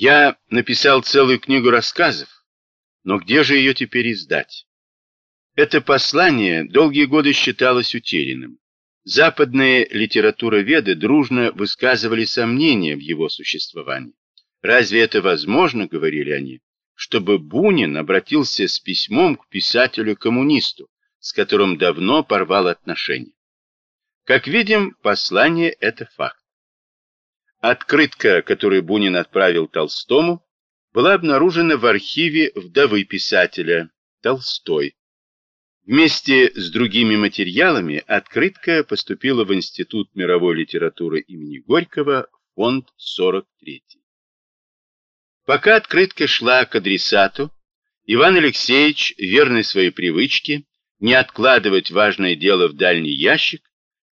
Я написал целую книгу рассказов, но где же ее теперь издать? Это послание долгие годы считалось утерянным. Западные литературоведы дружно высказывали сомнения в его существовании. Разве это возможно, говорили они, чтобы Бунин обратился с письмом к писателю-коммунисту, с которым давно порвал отношения? Как видим, послание – это факт. Открытка, которую Бунин отправил Толстому, была обнаружена в архиве вдовы писателя Толстой. Вместе с другими материалами открытка поступила в Институт мировой литературы имени Горького, фонд 43. Пока открытка шла к адресату, Иван Алексеевич, верный своей привычке, не откладывать важное дело в дальний ящик,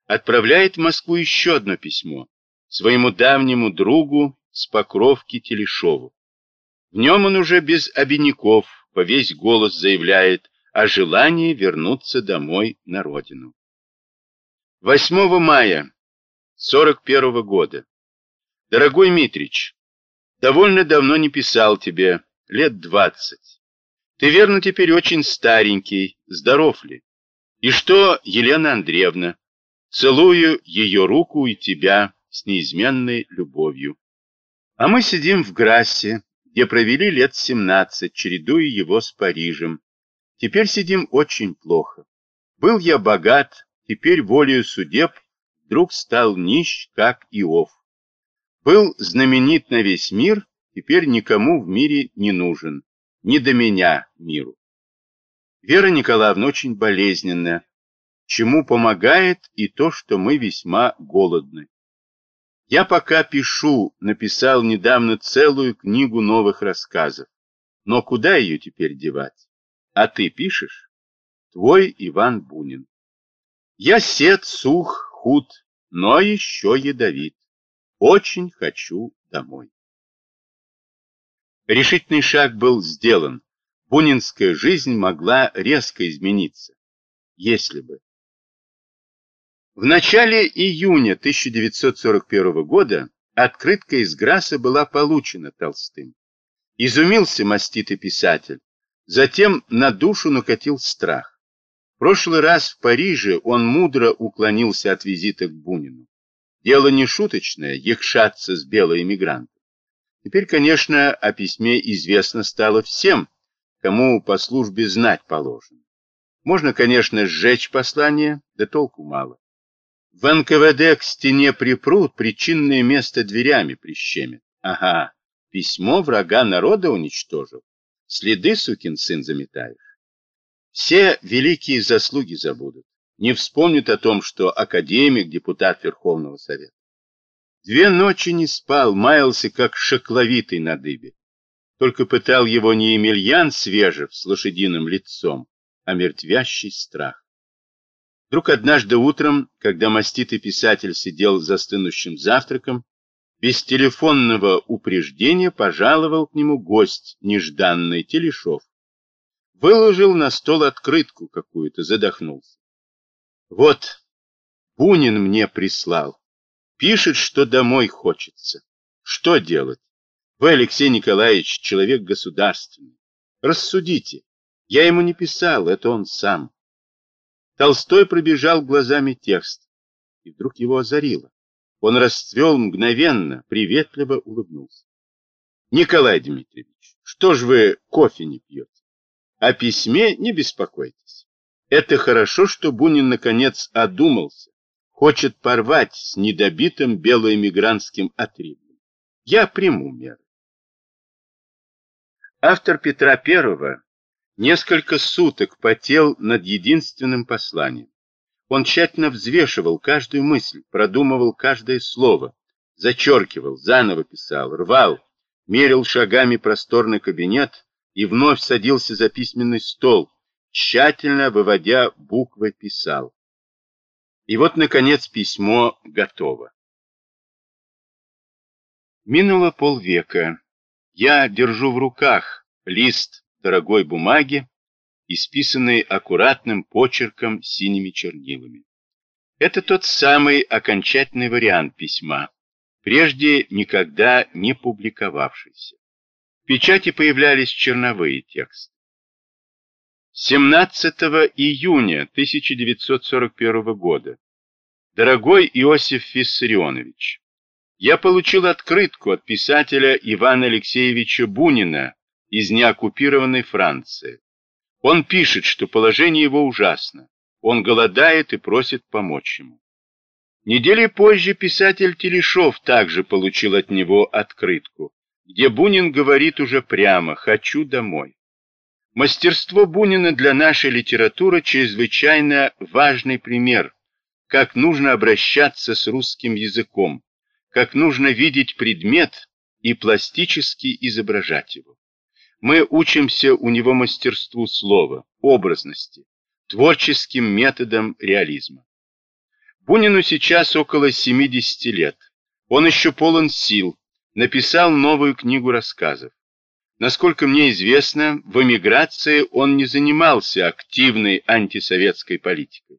отправляет в Москву еще одно письмо своему давнему другу с Покровки Телешову. В нем он уже без обиняков по весь голос заявляет о желании вернуться домой на родину. 8 мая 41 -го года. Дорогой Митрич, Довольно давно не писал тебе, лет двадцать. Ты, верно, теперь очень старенький, здоров ли? И что, Елена Андреевна, целую ее руку и тебя с неизменной любовью. А мы сидим в Грассе, где провели лет семнадцать, чередуя его с Парижем. Теперь сидим очень плохо. Был я богат, теперь волею судеб вдруг стал нищ, как Иов. Был знаменит на весь мир, теперь никому в мире не нужен, не до меня миру. Вера Николаевна очень болезненная, чему помогает и то, что мы весьма голодны. Я пока пишу, написал недавно целую книгу новых рассказов, но куда ее теперь девать? А ты пишешь? Твой Иван Бунин. Я сед, сух, худ, но еще ядовит. Очень хочу домой. Решительный шаг был сделан. Бунинская жизнь могла резко измениться. Если бы. В начале июня 1941 года открытка из Граса была получена Толстым. Изумился маститый писатель. Затем на душу накатил страх. В прошлый раз в Париже он мудро уклонился от визита к Бунину. Дело не шуточное, якшаться с белой эмигрантом. Теперь, конечно, о письме известно стало всем, кому по службе знать положено. Можно, конечно, сжечь послание, да толку мало. В НКВД к стене припрут, причинное место дверями прищемят. Ага, письмо врага народа уничтожил. Следы, сукин сын, заметаешь. Все великие заслуги забудут не вспомнит о том, что академик, депутат Верховного Совета. Две ночи не спал, маялся, как шокловитый на дыбе. Только пытал его не Емельян Свежев с лошадиным лицом, а мертвящий страх. Вдруг однажды утром, когда маститый писатель сидел за стынущим завтраком, без телефонного упреждения пожаловал к нему гость нежданный Телешов. Выложил на стол открытку какую-то, задохнулся. Вот, Бунин мне прислал. Пишет, что домой хочется. Что делать? Вы, Алексей Николаевич, человек государственный. Рассудите. Я ему не писал, это он сам. Толстой пробежал глазами текст, и вдруг его озарило. Он расцвел мгновенно, приветливо улыбнулся. Николай Дмитриевич, что ж вы кофе не пьете? О письме не беспокойтесь. Это хорошо, что Бунин наконец одумался, хочет порвать с недобитым белоэмигрантским отребьем. Я приму меры. Автор Петра I несколько суток потел над единственным посланием. Он тщательно взвешивал каждую мысль, продумывал каждое слово, зачеркивал, заново писал, рвал, мерил шагами просторный кабинет и вновь садился за письменный стол, тщательно выводя буквы, писал. И вот, наконец, письмо готово. Минуло полвека. Я держу в руках лист дорогой бумаги, исписанный аккуратным почерком синими чернилами. Это тот самый окончательный вариант письма, прежде никогда не публиковавшийся. В печати появлялись черновые тексты. 17 июня 1941 года. Дорогой Иосиф Виссарионович, я получил открытку от писателя Ивана Алексеевича Бунина из неоккупированной Франции. Он пишет, что положение его ужасно. Он голодает и просит помочь ему. Недели позже писатель Телешов также получил от него открытку, где Бунин говорит уже прямо «хочу домой». Мастерство Бунина для нашей литературы чрезвычайно важный пример, как нужно обращаться с русским языком, как нужно видеть предмет и пластически изображать его. Мы учимся у него мастерству слова, образности, творческим методам реализма. Бунину сейчас около 70 лет. Он еще полон сил, написал новую книгу рассказов. Насколько мне известно, в эмиграции он не занимался активной антисоветской политикой.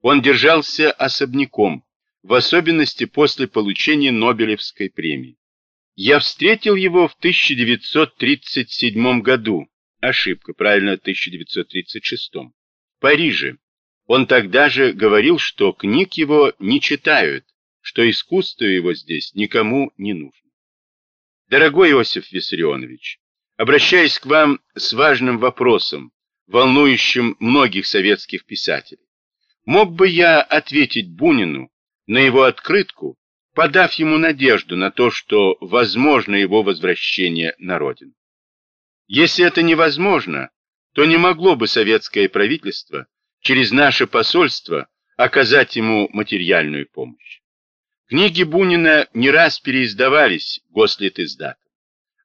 Он держался особняком, в особенности после получения Нобелевской премии. Я встретил его в 1937 году, ошибка, правильно, 1936, в Париже. Он тогда же говорил, что книг его не читают, что искусство его здесь никому не нужно. Дорогой Иосиф Виссарионович, обращаясь к вам с важным вопросом, волнующим многих советских писателей. Мог бы я ответить Бунину на его открытку, подав ему надежду на то, что возможно его возвращение на родину? Если это невозможно, то не могло бы советское правительство через наше посольство оказать ему материальную помощь. Книги Бунина не раз переиздавались Гослитиздатом.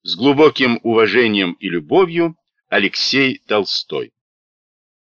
С глубоким уважением и любовью Алексей Толстой.